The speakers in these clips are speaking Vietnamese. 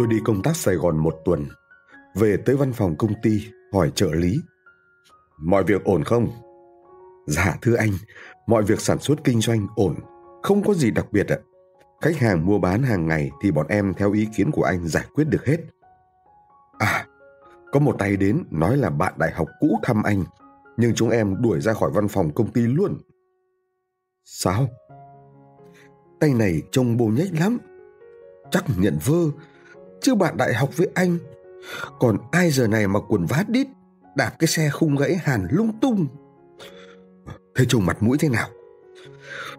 Tôi đi công tác Sài Gòn một tuần, về tới văn phòng công ty hỏi trợ lý. Mọi việc ổn không? Dạ thưa anh, mọi việc sản xuất kinh doanh ổn, không có gì đặc biệt ạ. Khách hàng mua bán hàng ngày thì bọn em theo ý kiến của anh giải quyết được hết. À, có một tay đến nói là bạn đại học cũ thăm anh, nhưng chúng em đuổi ra khỏi văn phòng công ty luôn. Sao? Tay này trông bồ nhách lắm. Chắc nhận vơ, chứ bạn đại học với anh. Còn ai giờ này mà quần vát đít, đạp cái xe khung gãy hàn lung tung. Thế trông mặt mũi thế nào?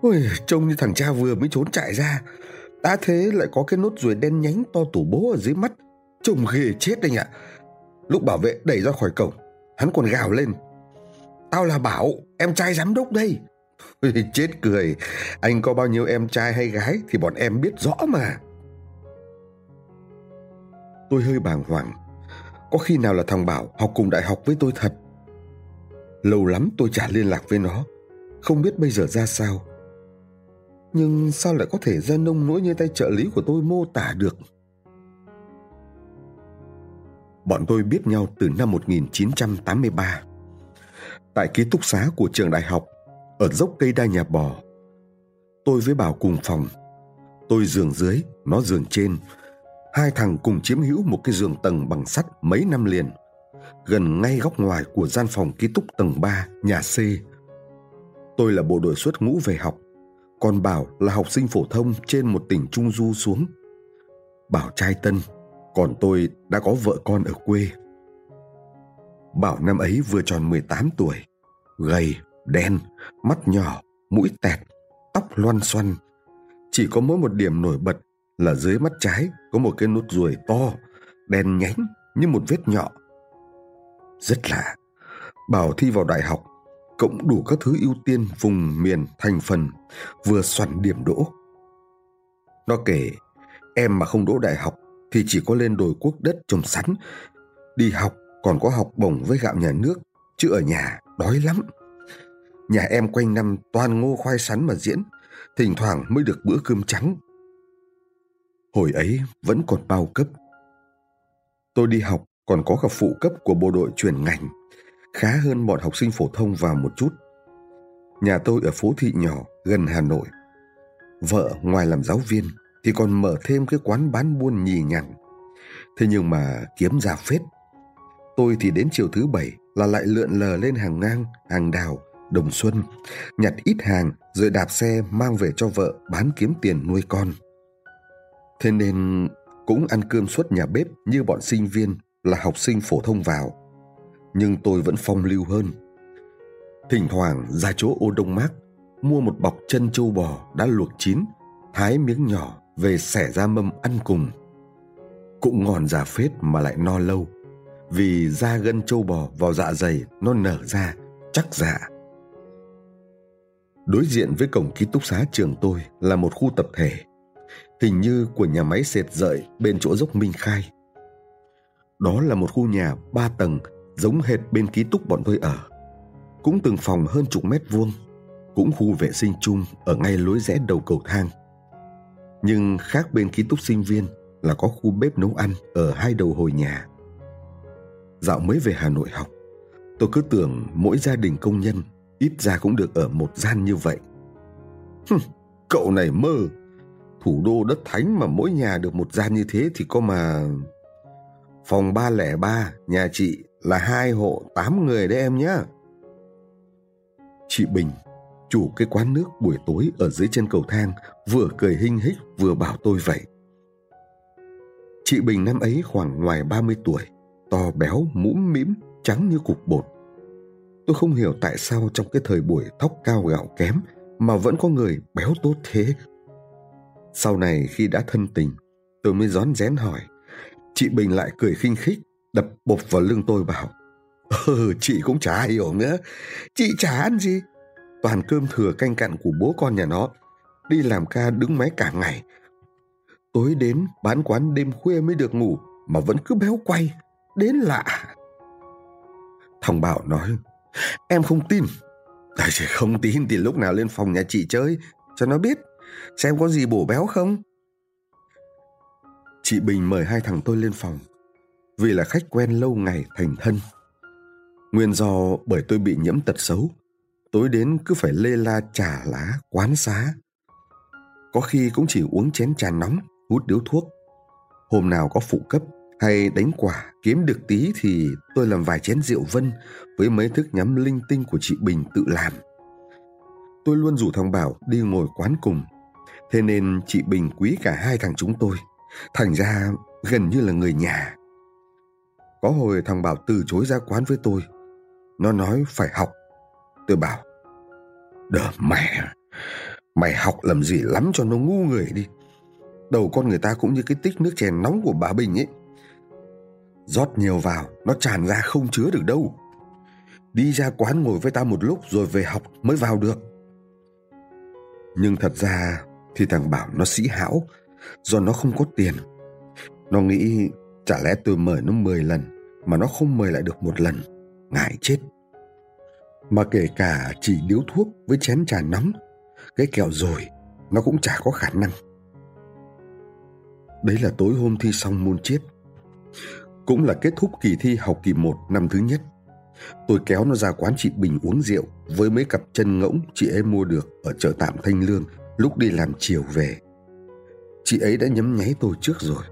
Ôi, trông như thằng cha vừa mới trốn chạy ra. Đã thế lại có cái nốt ruồi đen nhánh to tủ bố ở dưới mắt. Trông ghê chết anh ạ. Lúc bảo vệ đẩy ra khỏi cổng, hắn còn gào lên. Tao là Bảo, em trai giám đốc đây. chết cười, anh có bao nhiêu em trai hay gái thì bọn em biết rõ mà. Tôi hơi bàng hoàng. Có khi nào là thằng Bảo học cùng đại học với tôi thật? Lâu lắm tôi chả liên lạc với nó. Không biết bây giờ ra sao. Nhưng sao lại có thể ra nông nỗi như tay trợ lý của tôi mô tả được? Bọn tôi biết nhau từ năm 1983. Tại ký túc xá của trường đại học, ở dốc cây đa nhà bò. Tôi với Bảo cùng phòng. Tôi giường dưới, nó giường trên. Hai thằng cùng chiếm hữu một cái giường tầng bằng sắt mấy năm liền. Gần ngay góc ngoài của gian phòng ký túc tầng 3, nhà C. Tôi là bộ đội xuất ngũ về học, còn Bảo là học sinh phổ thông trên một tỉnh Trung Du xuống. Bảo trai tân, còn tôi đã có vợ con ở quê. Bảo năm ấy vừa tròn 18 tuổi, gầy, đen, mắt nhỏ, mũi tẹt, tóc loăn xoăn. Chỉ có mỗi một điểm nổi bật là dưới mắt trái có một cái nút ruồi to, đen nhánh như một vết nhọ. Rất lạ, Bảo thi vào đại học, cộng đủ các thứ ưu tiên vùng miền thành phần, vừa soạn điểm đỗ. Nó kể, em mà không đỗ đại học thì chỉ có lên đồi quốc đất trồng sắn. Đi học còn có học bổng với gạo nhà nước, chứ ở nhà đói lắm. Nhà em quanh năm toàn ngô khoai sắn mà diễn, thỉnh thoảng mới được bữa cơm trắng. Hồi ấy vẫn còn bao cấp. Tôi đi học còn có cả phụ cấp của bộ đội chuyển ngành, khá hơn bọn học sinh phổ thông vào một chút. Nhà tôi ở phố thị nhỏ gần Hà Nội. Vợ ngoài làm giáo viên thì còn mở thêm cái quán bán buôn nhì nhằng. Thế nhưng mà kiếm ra phết. Tôi thì đến chiều thứ bảy là lại lượn lờ lên hàng ngang, hàng đào, đồng xuân, nhặt ít hàng rồi đạp xe mang về cho vợ bán kiếm tiền nuôi con. Thế nên cũng ăn cơm suốt nhà bếp như bọn sinh viên là học sinh phổ thông vào. Nhưng tôi vẫn phong lưu hơn. Thỉnh thoảng ra chỗ ô đông mát, mua một bọc chân trâu bò đã luộc chín, thái miếng nhỏ về xẻ ra mâm ăn cùng. Cũng ngon già phết mà lại no lâu, vì da gân trâu bò vào dạ dày nó nở ra, chắc dạ. Đối diện với cổng ký túc xá trường tôi là một khu tập thể, hình như của nhà máy sệt rợi bên chỗ dốc Minh Khai. Đó là một khu nhà ba tầng giống hệt bên ký túc bọn tôi ở. Cũng từng phòng hơn chục mét vuông, cũng khu vệ sinh chung ở ngay lối rẽ đầu cầu thang. Nhưng khác bên ký túc sinh viên là có khu bếp nấu ăn ở hai đầu hồi nhà. Dạo mới về Hà Nội học, tôi cứ tưởng mỗi gia đình công nhân ít ra cũng được ở một gian như vậy. Hừm, cậu này mơ, thủ đô đất thánh mà mỗi nhà được một gian như thế thì có mà... Phòng 303, nhà chị là hai hộ tám người đấy em nhé. Chị Bình, chủ cái quán nước buổi tối ở dưới chân cầu thang, vừa cười hinh hích vừa bảo tôi vậy. Chị Bình năm ấy khoảng ngoài 30 tuổi, to béo, mũm mĩm, trắng như cục bột. Tôi không hiểu tại sao trong cái thời buổi tóc cao gạo kém mà vẫn có người béo tốt thế. Sau này khi đã thân tình, tôi mới rón rén hỏi. Chị Bình lại cười khinh khích, đập bột vào lưng tôi bảo. Ừ, chị cũng chả hiểu nữa. Chị chả ăn gì. Toàn cơm thừa canh cặn của bố con nhà nó. Đi làm ca đứng máy cả ngày. Tối đến bán quán đêm khuya mới được ngủ mà vẫn cứ béo quay. Đến lạ. Thằng Bảo nói, em không tin. À, không tin thì lúc nào lên phòng nhà chị chơi cho nó biết xem có gì bổ béo không chị Bình mời hai thằng tôi lên phòng vì là khách quen lâu ngày thành thân. Nguyên do bởi tôi bị nhiễm tật xấu, tối đến cứ phải lê la trà lá, quán xá. Có khi cũng chỉ uống chén trà nóng, hút điếu thuốc. Hôm nào có phụ cấp hay đánh quả kiếm được tí thì tôi làm vài chén rượu vân với mấy thức nhắm linh tinh của chị Bình tự làm. Tôi luôn rủ thằng Bảo đi ngồi quán cùng, thế nên chị Bình quý cả hai thằng chúng tôi. Thành ra gần như là người nhà. Có hồi thằng Bảo từ chối ra quán với tôi. Nó nói phải học. Tôi bảo, đờ mẹ, mày học làm gì lắm cho nó ngu người đi. Đầu con người ta cũng như cái tích nước chè nóng của bà Bình ấy. rót nhiều vào, nó tràn ra không chứa được đâu. Đi ra quán ngồi với ta một lúc rồi về học mới vào được. Nhưng thật ra thì thằng Bảo nó sĩ hão do nó không có tiền. Nó nghĩ chả lẽ tôi mời nó 10 lần mà nó không mời lại được một lần, ngại chết. Mà kể cả chỉ điếu thuốc với chén trà nóng, cái kẹo rồi nó cũng chả có khả năng. Đấy là tối hôm thi xong môn chiết. Cũng là kết thúc kỳ thi học kỳ 1 năm thứ nhất. Tôi kéo nó ra quán chị Bình uống rượu với mấy cặp chân ngỗng chị ấy mua được ở chợ tạm Thanh Lương lúc đi làm chiều về. Chị ấy đã nhấm nháy tôi trước rồi.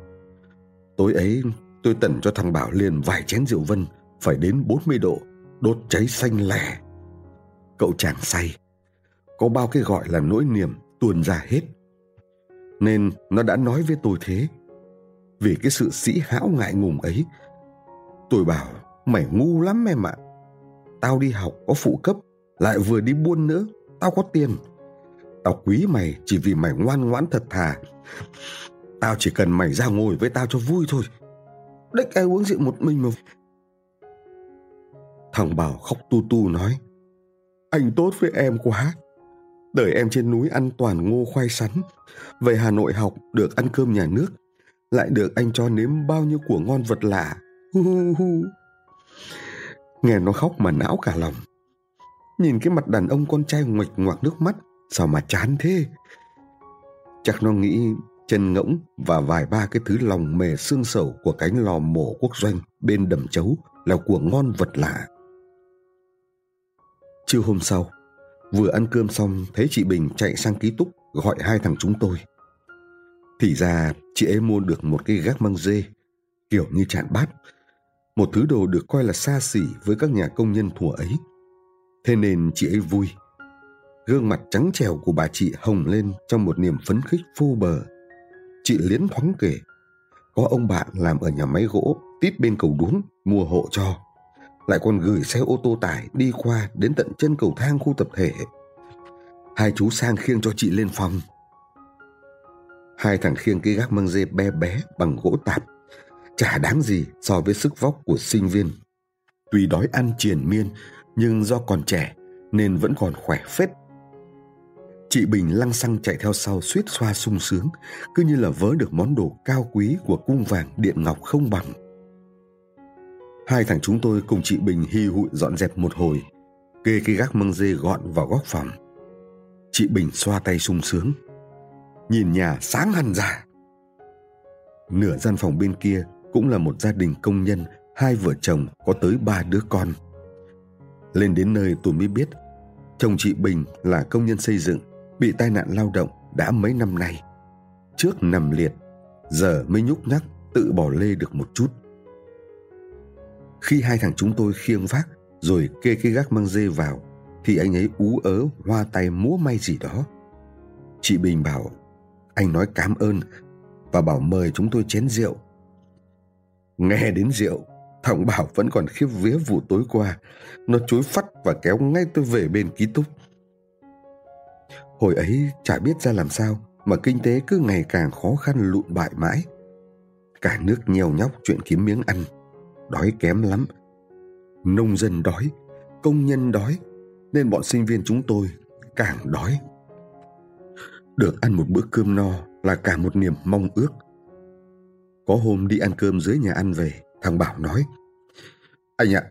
Tối ấy tôi tẩn cho thằng Bảo liền vài chén rượu vân phải đến 40 độ, đốt cháy xanh lẻ. Cậu chàng say, có bao cái gọi là nỗi niềm tuôn ra hết. Nên nó đã nói với tôi thế. Vì cái sự sĩ hão ngại ngùng ấy, tôi bảo mày ngu lắm em ạ. Tao đi học có phụ cấp, lại vừa đi buôn nữa, tao có tiền. Tao quý mày chỉ vì mày ngoan ngoãn thật thà. Tao chỉ cần mày ra ngồi với tao cho vui thôi. Đếch ai uống rượu một mình mà. Thằng Bảo khóc tu tu nói. Anh tốt với em quá. Đời em trên núi ăn toàn ngô khoai sắn. Về Hà Nội học được ăn cơm nhà nước. Lại được anh cho nếm bao nhiêu của ngon vật lạ. Nghe nó khóc mà não cả lòng. Nhìn cái mặt đàn ông con trai nguệch ngoạc nước mắt Sao mà chán thế? Chắc nó nghĩ chân ngỗng và vài ba cái thứ lòng mề xương sầu của cánh lò mổ quốc doanh bên đầm chấu là của ngon vật lạ. Trưa hôm sau, vừa ăn cơm xong thấy chị Bình chạy sang ký túc gọi hai thằng chúng tôi. Thì ra chị ấy mua được một cái gác măng dê, kiểu như chạn bát, một thứ đồ được coi là xa xỉ với các nhà công nhân thủa ấy. Thế nên chị ấy vui Gương mặt trắng trèo của bà chị hồng lên trong một niềm phấn khích vô bờ. Chị liến thoáng kể, có ông bạn làm ở nhà máy gỗ tít bên cầu đuống mua hộ cho. Lại còn gửi xe ô tô tải đi qua đến tận chân cầu thang khu tập thể. Hai chú sang khiêng cho chị lên phòng. Hai thằng khiêng cái gác măng dê bé bé bằng gỗ tạp. Chả đáng gì so với sức vóc của sinh viên. Tuy đói ăn triền miên, nhưng do còn trẻ nên vẫn còn khỏe phết Chị Bình lăng xăng chạy theo sau suýt xoa sung sướng, cứ như là vớ được món đồ cao quý của cung vàng điện ngọc không bằng. Hai thằng chúng tôi cùng chị Bình hy hụi dọn dẹp một hồi, kê cái gác măng dê gọn vào góc phòng. Chị Bình xoa tay sung sướng, nhìn nhà sáng hẳn ra. Nửa gian phòng bên kia cũng là một gia đình công nhân, hai vợ chồng có tới ba đứa con. Lên đến nơi tôi mới biết, chồng chị Bình là công nhân xây dựng, bị tai nạn lao động đã mấy năm nay. Trước nằm liệt, giờ mới nhúc nhắc tự bỏ lê được một chút. Khi hai thằng chúng tôi khiêng vác rồi kê cái gác măng dê vào thì anh ấy ú ớ hoa tay múa may gì đó. Chị Bình bảo anh nói cám ơn và bảo mời chúng tôi chén rượu. Nghe đến rượu, thằng Bảo vẫn còn khiếp vía vụ tối qua. Nó chối phát và kéo ngay tôi về bên ký túc. Hồi ấy chả biết ra làm sao mà kinh tế cứ ngày càng khó khăn lụn bại mãi. Cả nước nhèo nhóc chuyện kiếm miếng ăn, đói kém lắm. Nông dân đói, công nhân đói, nên bọn sinh viên chúng tôi càng đói. Được ăn một bữa cơm no là cả một niềm mong ước. Có hôm đi ăn cơm dưới nhà ăn về, thằng Bảo nói Anh ạ,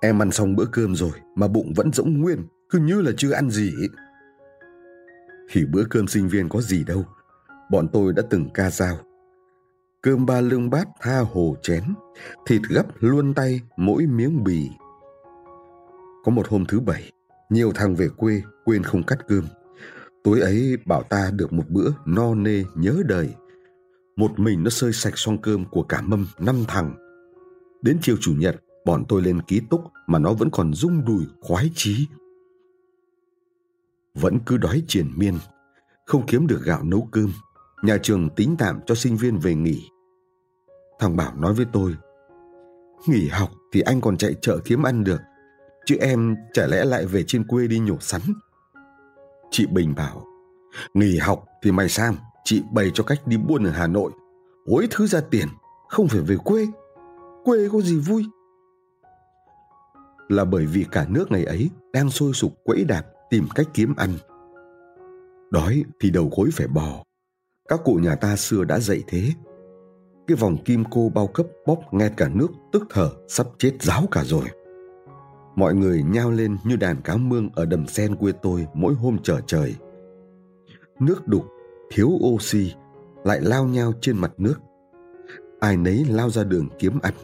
em ăn xong bữa cơm rồi mà bụng vẫn rỗng nguyên, cứ như là chưa ăn gì ấy thì bữa cơm sinh viên có gì đâu. Bọn tôi đã từng ca dao. cơm ba lương bát tha hồ chén, thịt gấp luôn tay mỗi miếng bì. Có một hôm thứ bảy, nhiều thằng về quê quên không cắt cơm. Tối ấy bảo ta được một bữa no nê nhớ đời. Một mình nó sơi sạch xong cơm của cả mâm năm thằng. Đến chiều chủ nhật, bọn tôi lên ký túc mà nó vẫn còn rung đùi khoái chí. Vẫn cứ đói triền miên, không kiếm được gạo nấu cơm. Nhà trường tính tạm cho sinh viên về nghỉ. Thằng Bảo nói với tôi, nghỉ học thì anh còn chạy chợ kiếm ăn được, chứ em chả lẽ lại về trên quê đi nhổ sắn. Chị Bình bảo, nghỉ học thì mày sang, chị bày cho cách đi buôn ở Hà Nội, hối thứ ra tiền, không phải về quê. Quê có gì vui. Là bởi vì cả nước ngày ấy đang sôi sục quẫy đạp tìm cách kiếm ăn. Đói thì đầu gối phải bò. Các cụ nhà ta xưa đã dạy thế. Cái vòng kim cô bao cấp bóp nghe cả nước tức thở sắp chết ráo cả rồi. Mọi người nhao lên như đàn cá mương ở đầm sen quê tôi mỗi hôm trở trời. Nước đục, thiếu oxy, lại lao nhau trên mặt nước. Ai nấy lao ra đường kiếm ăn.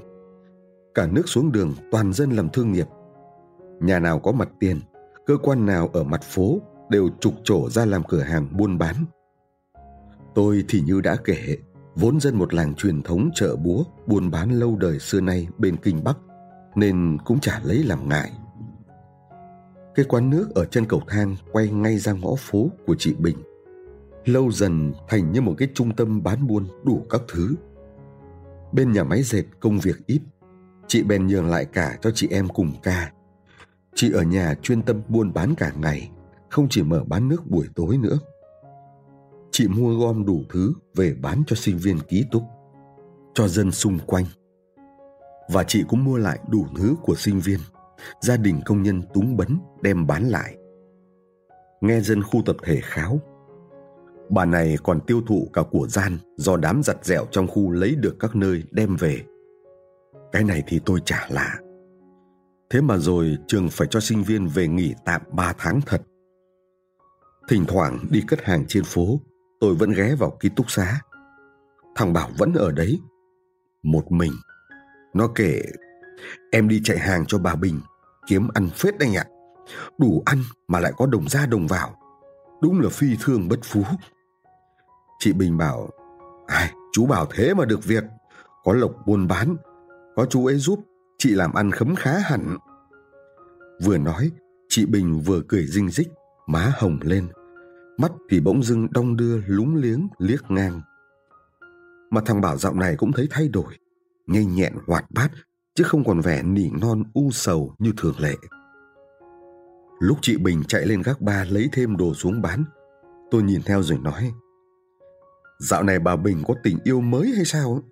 Cả nước xuống đường toàn dân làm thương nghiệp. Nhà nào có mặt tiền, cơ quan nào ở mặt phố đều trục trổ ra làm cửa hàng buôn bán. Tôi thì như đã kể, vốn dân một làng truyền thống chợ búa buôn bán lâu đời xưa nay bên Kinh Bắc, nên cũng chả lấy làm ngại. Cái quán nước ở chân cầu thang quay ngay ra ngõ phố của chị Bình. Lâu dần thành như một cái trung tâm bán buôn đủ các thứ. Bên nhà máy dệt công việc ít, chị bèn nhường lại cả cho chị em cùng ca. Chị ở nhà chuyên tâm buôn bán cả ngày, không chỉ mở bán nước buổi tối nữa. Chị mua gom đủ thứ về bán cho sinh viên ký túc, cho dân xung quanh. Và chị cũng mua lại đủ thứ của sinh viên, gia đình công nhân túng bấn đem bán lại. Nghe dân khu tập thể kháo, bà này còn tiêu thụ cả của gian do đám giặt dẻo trong khu lấy được các nơi đem về. Cái này thì tôi chả lạ. Thế mà rồi trường phải cho sinh viên về nghỉ tạm 3 tháng thật. Thỉnh thoảng đi cất hàng trên phố, tôi vẫn ghé vào ký túc xá. Thằng Bảo vẫn ở đấy, một mình. Nó kể, em đi chạy hàng cho bà Bình, kiếm ăn phết anh ạ. Đủ ăn mà lại có đồng ra đồng vào. Đúng là phi thương bất phú. Chị Bình bảo, ai, chú bảo thế mà được việc. Có lộc buôn bán, có chú ấy giúp, chị làm ăn khấm khá hẳn. Vừa nói, chị Bình vừa cười rinh rích, má hồng lên. Mắt thì bỗng dưng đong đưa lúng liếng liếc ngang. Mà thằng Bảo dạo này cũng thấy thay đổi, nhanh nhẹn hoạt bát, chứ không còn vẻ nỉ non u sầu như thường lệ. Lúc chị Bình chạy lên gác ba lấy thêm đồ xuống bán, tôi nhìn theo rồi nói. Dạo này bà Bình có tình yêu mới hay sao?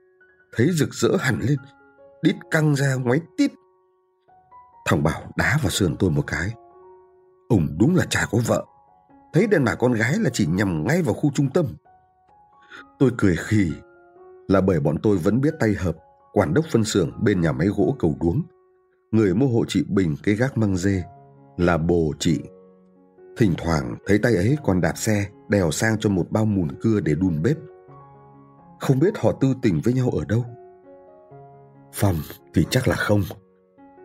Thấy rực rỡ hẳn lên, đít căng ra ngoáy tít. Thằng Bảo đá vào sườn tôi một cái. Ông đúng là chả có vợ. Thấy đàn bà con gái là chỉ nhằm ngay vào khu trung tâm. Tôi cười khì, là bởi bọn tôi vẫn biết tay hợp, quản đốc phân xưởng bên nhà máy gỗ cầu đuống. Người mua hộ chị Bình cái gác măng dê, là bồ chị. Thỉnh thoảng thấy tay ấy còn đạp xe, đèo sang cho một bao mùn cưa để đun bếp. Không biết họ tư tình với nhau ở đâu. Phòng thì chắc là không.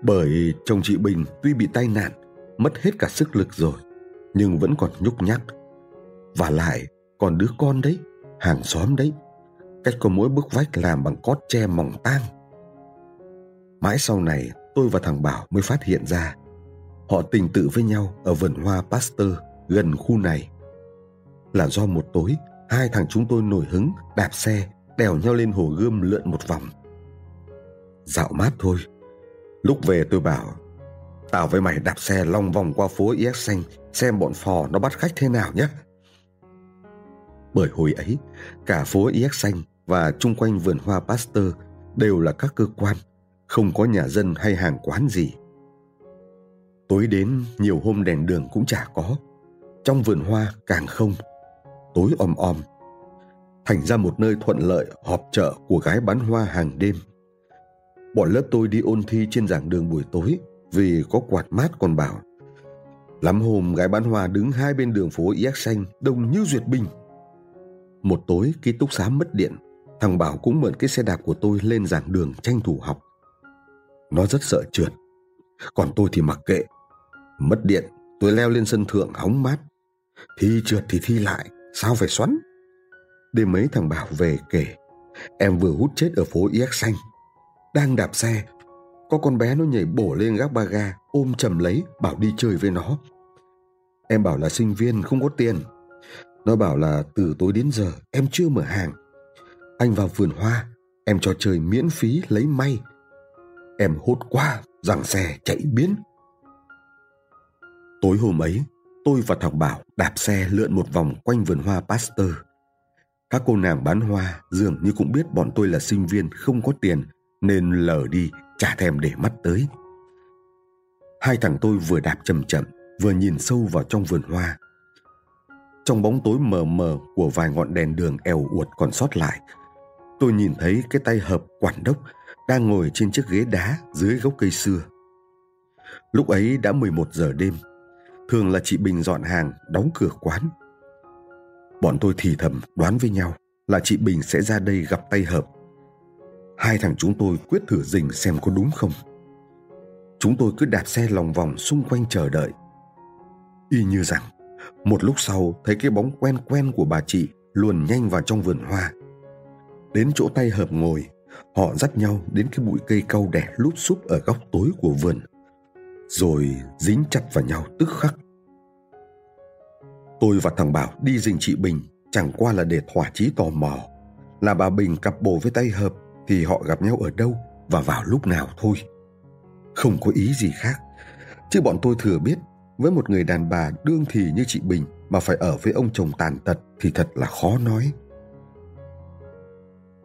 Bởi chồng chị Bình tuy bị tai nạn, mất hết cả sức lực rồi, nhưng vẫn còn nhúc nhắc. Và lại còn đứa con đấy, hàng xóm đấy, cách có mỗi bức vách làm bằng cót tre mỏng tang. Mãi sau này, tôi và thằng Bảo mới phát hiện ra họ tình tự với nhau ở vườn hoa Pasteur gần khu này. Là do một tối, hai thằng chúng tôi nổi hứng đạp xe đèo nhau lên hồ gươm lượn một vòng. Dạo mát thôi. Lúc về tôi bảo Tao với mày đạp xe long vòng qua phố Yết xanh xem bọn phò nó bắt khách thế nào nhé. Bởi hồi ấy, cả phố Yết xanh và chung quanh vườn hoa Pasteur đều là các cơ quan, không có nhà dân hay hàng quán gì. Tối đến nhiều hôm đèn đường cũng chả có, trong vườn hoa càng không, tối om om. Thành ra một nơi thuận lợi họp chợ của gái bán hoa hàng đêm. Bọn lớp tôi đi ôn thi trên giảng đường buổi tối vì có quạt mát còn bảo. Lắm hôm gái bán hoa đứng hai bên đường phố Yác xanh đông như duyệt binh. Một tối ký túc xá mất điện, thằng Bảo cũng mượn cái xe đạp của tôi lên giảng đường tranh thủ học. Nó rất sợ trượt, còn tôi thì mặc kệ. Mất điện, tôi leo lên sân thượng hóng mát. Thi trượt thì thi lại, sao phải xoắn? Đêm mấy thằng Bảo về kể, em vừa hút chết ở phố Yác Xanh. Đang đạp xe, có con bé nó nhảy bổ lên gác ba ga, ôm chầm lấy, bảo đi chơi với nó. Em bảo là sinh viên, không có tiền. Nó bảo là từ tối đến giờ em chưa mở hàng. Anh vào vườn hoa, em cho chơi miễn phí lấy may. Em hốt qua, rằng xe chạy biến. Tối hôm ấy, tôi và thằng Bảo đạp xe lượn một vòng quanh vườn hoa Pasteur. Các cô nàng bán hoa dường như cũng biết bọn tôi là sinh viên không có tiền nên lờ đi chả thèm để mắt tới. Hai thằng tôi vừa đạp chậm chậm vừa nhìn sâu vào trong vườn hoa. Trong bóng tối mờ mờ của vài ngọn đèn đường eo uột còn sót lại, tôi nhìn thấy cái tay hợp quản đốc đang ngồi trên chiếc ghế đá dưới gốc cây xưa. Lúc ấy đã 11 giờ đêm, thường là chị Bình dọn hàng, đóng cửa quán. Bọn tôi thì thầm đoán với nhau là chị Bình sẽ ra đây gặp tay hợp. Hai thằng chúng tôi quyết thử dình xem có đúng không. Chúng tôi cứ đạp xe lòng vòng xung quanh chờ đợi. Y như rằng, một lúc sau thấy cái bóng quen quen của bà chị luồn nhanh vào trong vườn hoa. Đến chỗ tay hợp ngồi, họ dắt nhau đến cái bụi cây cau đẻ lúp xúp ở góc tối của vườn, rồi dính chặt vào nhau tức khắc. Tôi và thằng Bảo đi dình chị Bình chẳng qua là để thỏa chí tò mò. Là bà Bình cặp bồ với tay hợp thì họ gặp nhau ở đâu và vào lúc nào thôi. Không có ý gì khác. Chứ bọn tôi thừa biết với một người đàn bà đương thì như chị Bình mà phải ở với ông chồng tàn tật thì thật là khó nói.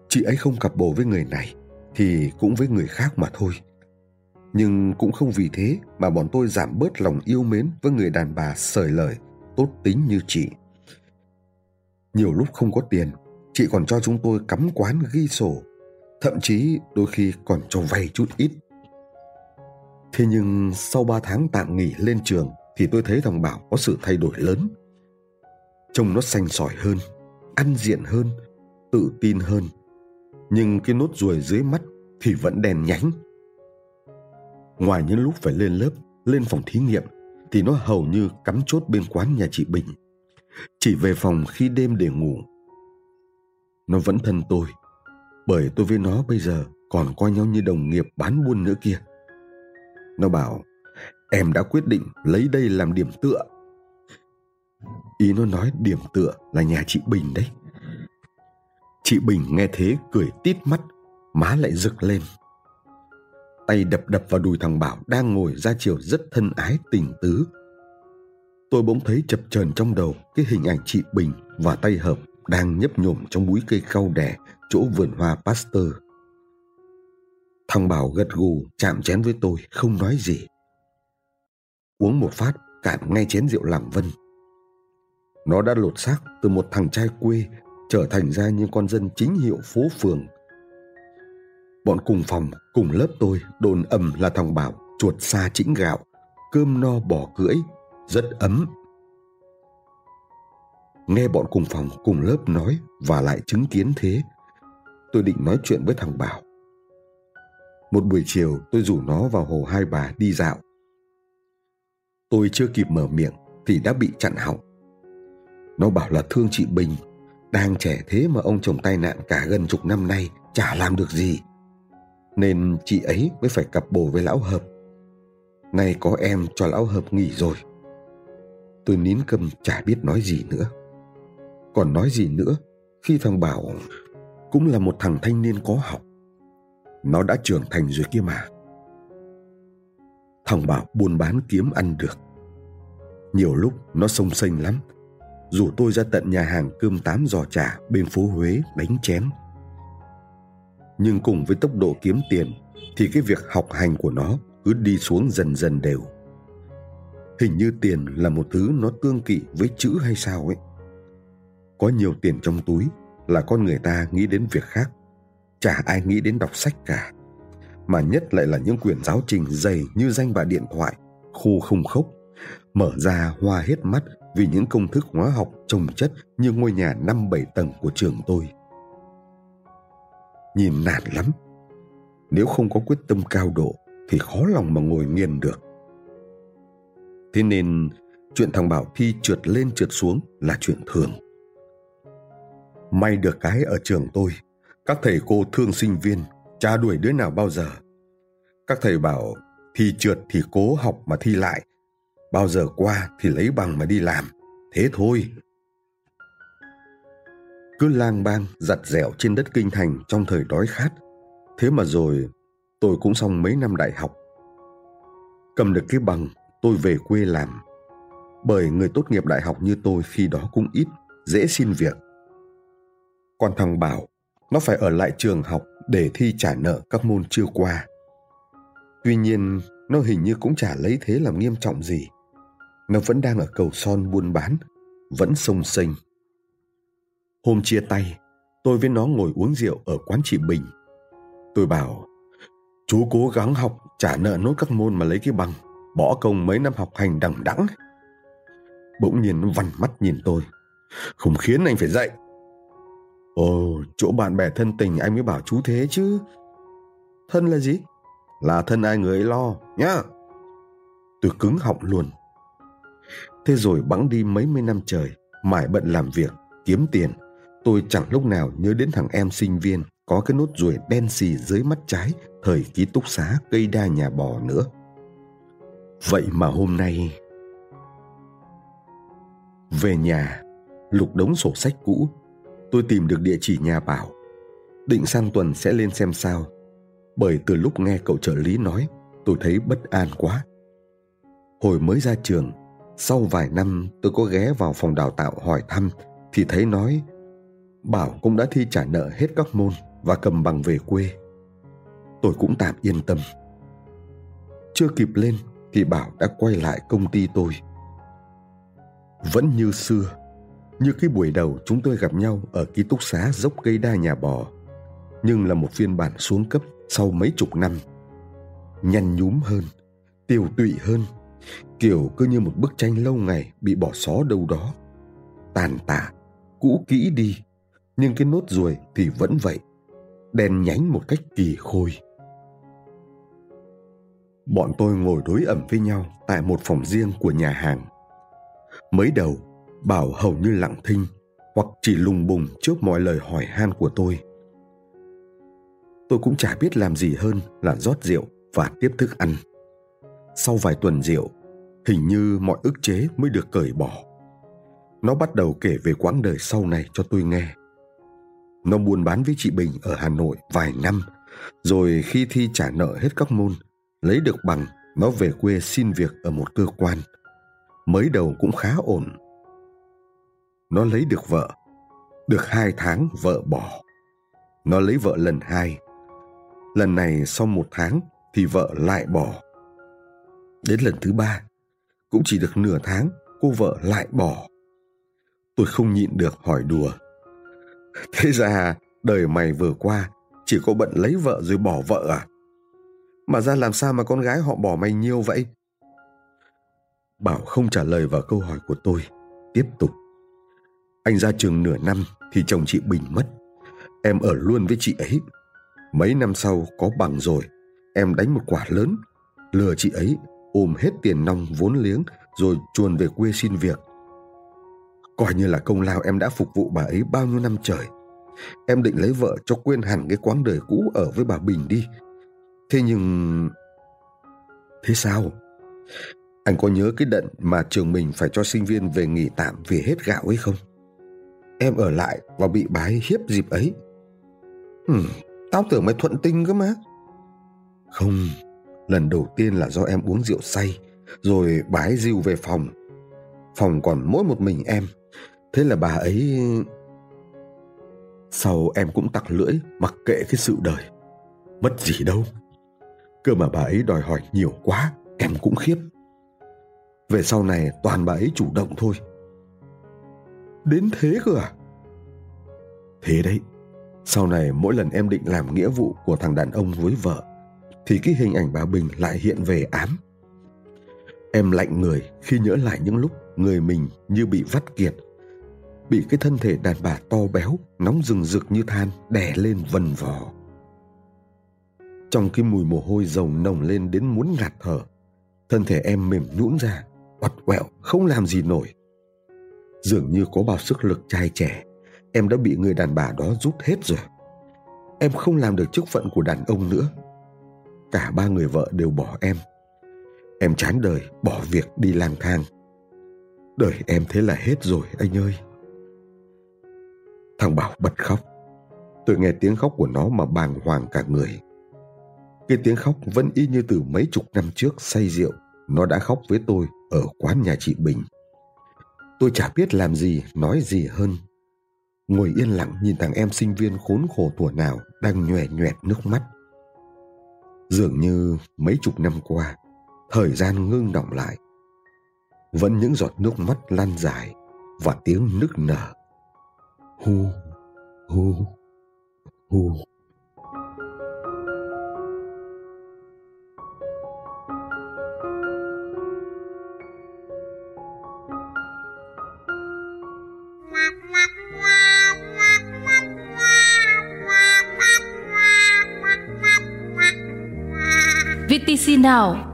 Chị ấy không cặp bồ với người này thì cũng với người khác mà thôi. Nhưng cũng không vì thế mà bọn tôi giảm bớt lòng yêu mến với người đàn bà sởi lời, tốt tính như chị. Nhiều lúc không có tiền, chị còn cho chúng tôi cắm quán ghi sổ, thậm chí đôi khi còn cho vay chút ít. Thế nhưng sau ba tháng tạm nghỉ lên trường thì tôi thấy thằng Bảo có sự thay đổi lớn. Trông nó xanh sỏi hơn, ăn diện hơn, tự tin hơn. Nhưng cái nốt ruồi dưới mắt thì vẫn đen nhánh. Ngoài những lúc phải lên lớp, lên phòng thí nghiệm, thì nó hầu như cắm chốt bên quán nhà chị Bình. Chỉ về phòng khi đêm để ngủ. Nó vẫn thân tôi, bởi tôi với nó bây giờ còn coi nhau như đồng nghiệp bán buôn nữa kia. Nó bảo Em đã quyết định lấy đây làm điểm tựa. Ý nó nói điểm tựa là nhà chị Bình đấy. Chị Bình nghe thế cười tít mắt, má lại rực lên. Tay đập đập vào đùi thằng Bảo đang ngồi ra chiều rất thân ái tình tứ. Tôi bỗng thấy chập chờn trong đầu cái hình ảnh chị Bình và tay hợp đang nhấp nhổm trong búi cây cau đẻ chỗ vườn hoa Pasteur. Thằng Bảo gật gù chạm chén với tôi không nói gì uống một phát cạn ngay chén rượu làm vân. Nó đã lột xác từ một thằng trai quê trở thành ra những con dân chính hiệu phố phường. Bọn cùng phòng, cùng lớp tôi đồn ầm là thằng Bảo chuột xa chĩnh gạo, cơm no bỏ cưỡi, rất ấm. Nghe bọn cùng phòng, cùng lớp nói và lại chứng kiến thế, tôi định nói chuyện với thằng Bảo. Một buổi chiều tôi rủ nó vào hồ Hai Bà đi dạo. Tôi chưa kịp mở miệng thì đã bị chặn họng. Nó bảo là thương chị Bình, đang trẻ thế mà ông chồng tai nạn cả gần chục năm nay chả làm được gì. Nên chị ấy mới phải cặp bồ với lão hợp. Nay có em cho lão hợp nghỉ rồi. Tôi nín câm chả biết nói gì nữa. Còn nói gì nữa, khi thằng Bảo, cũng là một thằng thanh niên có học. Nó đã trưởng thành rồi kia mà. Thằng Bảo, buôn bán kiếm ăn được. Nhiều lúc nó sông xanh lắm. Rủ tôi ra tận nhà hàng cơm tám giò chả bên phố Huế đánh chén. Nhưng cùng với tốc độ kiếm tiền, thì cái việc học hành của nó cứ đi xuống dần dần đều. Hình như tiền là một thứ nó tương kỵ với chữ hay sao ấy. Có nhiều tiền trong túi là con người ta nghĩ đến việc khác. Chả ai nghĩ đến đọc sách cả. Mà nhất lại là những quyển giáo trình dày như danh bạ điện thoại, khô không khốc mở ra hoa hết mắt vì những công thức hóa học trồng chất như ngôi nhà năm bảy tầng của trường tôi. nhìn nản lắm. Nếu không có quyết tâm cao độ thì khó lòng mà ngồi nghiền được. Thế nên chuyện thằng Bảo thi trượt lên trượt xuống là chuyện thường. May được cái ở trường tôi, các thầy cô thương sinh viên, cha đuổi đứa nào bao giờ. Các thầy bảo thi trượt thì cố học mà thi lại, bao giờ qua thì lấy bằng mà đi làm, thế thôi. Cứ lang bang giặt dẻo trên đất kinh thành trong thời đói khát, thế mà rồi tôi cũng xong mấy năm đại học. Cầm được cái bằng, tôi về quê làm. Bởi người tốt nghiệp đại học như tôi khi đó cũng ít, dễ xin việc. Còn thằng Bảo, nó phải ở lại trường học để thi trả nợ các môn chưa qua. Tuy nhiên, nó hình như cũng chả lấy thế làm nghiêm trọng gì. Nó vẫn đang ở cầu son buôn bán, vẫn sông sinh Hôm chia tay, tôi với nó ngồi uống rượu ở quán chị Bình. Tôi bảo, chú cố gắng học trả nợ nốt các môn mà lấy cái bằng, bỏ công mấy năm học hành đằng đẵng. Bỗng nhiên nó vằn mắt nhìn tôi, không khiến anh phải dậy. Ồ, chỗ bạn bè thân tình anh mới bảo chú thế chứ. Thân là gì? Là thân ai người ấy lo, nhá. Tôi cứng họng luôn. Thế rồi bẵng đi mấy mươi năm trời, mãi bận làm việc, kiếm tiền. Tôi chẳng lúc nào nhớ đến thằng em sinh viên có cái nốt ruồi đen xì dưới mắt trái thời ký túc xá cây đa nhà bò nữa. Vậy mà hôm nay... Về nhà, lục đống sổ sách cũ, tôi tìm được địa chỉ nhà Bảo. Định sang tuần sẽ lên xem sao. Bởi từ lúc nghe cậu trợ lý nói, tôi thấy bất an quá. Hồi mới ra trường, sau vài năm tôi có ghé vào phòng đào tạo hỏi thăm thì thấy nói Bảo cũng đã thi trả nợ hết các môn và cầm bằng về quê. Tôi cũng tạm yên tâm. Chưa kịp lên thì Bảo đã quay lại công ty tôi. Vẫn như xưa, như cái buổi đầu chúng tôi gặp nhau ở ký túc xá dốc cây đa nhà bò, nhưng là một phiên bản xuống cấp sau mấy chục năm. Nhăn nhúm hơn, tiều tụy hơn, kiểu cứ như một bức tranh lâu ngày bị bỏ xó đâu đó. Tàn tạ, cũ kỹ đi, nhưng cái nốt ruồi thì vẫn vậy, đen nhánh một cách kỳ khôi. Bọn tôi ngồi đối ẩm với nhau tại một phòng riêng của nhà hàng. Mới đầu, Bảo hầu như lặng thinh hoặc chỉ lùng bùng trước mọi lời hỏi han của tôi. Tôi cũng chả biết làm gì hơn là rót rượu và tiếp thức ăn. Sau vài tuần rượu, hình như mọi ức chế mới được cởi bỏ. Nó bắt đầu kể về quãng đời sau này cho tôi nghe. Nó buôn bán với chị Bình ở Hà Nội vài năm, rồi khi thi trả nợ hết các môn, lấy được bằng, nó về quê xin việc ở một cơ quan. Mới đầu cũng khá ổn. Nó lấy được vợ. Được hai tháng vợ bỏ. Nó lấy vợ lần hai. Lần này sau một tháng thì vợ lại bỏ. Đến lần thứ ba, cũng chỉ được nửa tháng cô vợ lại bỏ. Tôi không nhịn được hỏi đùa. Thế ra đời mày vừa qua chỉ có bận lấy vợ rồi bỏ vợ à? Mà ra làm sao mà con gái họ bỏ mày nhiều vậy? Bảo không trả lời vào câu hỏi của tôi. Tiếp tục. Anh ra trường nửa năm thì chồng chị Bình mất. Em ở luôn với chị ấy. Mấy năm sau có bằng rồi, em đánh một quả lớn, lừa chị ấy, ôm hết tiền nong vốn liếng rồi chuồn về quê xin việc Coi như là công lao em đã phục vụ bà ấy bao nhiêu năm trời. Em định lấy vợ cho quên hẳn cái quãng đời cũ ở với bà Bình đi. Thế nhưng... Thế sao? Anh có nhớ cái đận mà trường mình phải cho sinh viên về nghỉ tạm vì hết gạo ấy không? Em ở lại và bị bà ấy hiếp dịp ấy. Hmm, tao tưởng mày thuận tinh cơ mà. Không, lần đầu tiên là do em uống rượu say, rồi bà ấy dìu về phòng. Phòng còn mỗi một mình em, Thế là bà ấy... Sau em cũng tặc lưỡi mặc kệ cái sự đời. Mất gì đâu. Cơ mà bà ấy đòi hỏi nhiều quá, em cũng khiếp. Về sau này toàn bà ấy chủ động thôi. Đến thế cơ à? Thế đấy, sau này mỗi lần em định làm nghĩa vụ của thằng đàn ông với vợ, thì cái hình ảnh bà Bình lại hiện về ám. Em lạnh người khi nhớ lại những lúc người mình như bị vắt kiệt bị cái thân thể đàn bà to béo nóng rừng rực như than đè lên vần vò Trong cái mùi mồ hôi dầu nồng lên đến muốn ngạt thở, thân thể em mềm nhũn ra, oặt quẹo, không làm gì nổi. Dường như có bao sức lực trai trẻ, em đã bị người đàn bà đó rút hết rồi. Em không làm được chức phận của đàn ông nữa. Cả ba người vợ đều bỏ em. Em chán đời, bỏ việc đi lang thang. Đời em thế là hết rồi anh ơi. Thằng Bảo bật khóc. Tôi nghe tiếng khóc của nó mà bàng hoàng cả người. Cái tiếng khóc vẫn y như từ mấy chục năm trước say rượu. Nó đã khóc với tôi ở quán nhà chị Bình. Tôi chả biết làm gì, nói gì hơn. Ngồi yên lặng nhìn thằng em sinh viên khốn khổ tuổi nào đang nhòe nhoẹt nước mắt. Dường như mấy chục năm qua, thời gian ngưng động lại. Vẫn những giọt nước mắt lan dài và tiếng nức nở. Hu, hu, hu. Now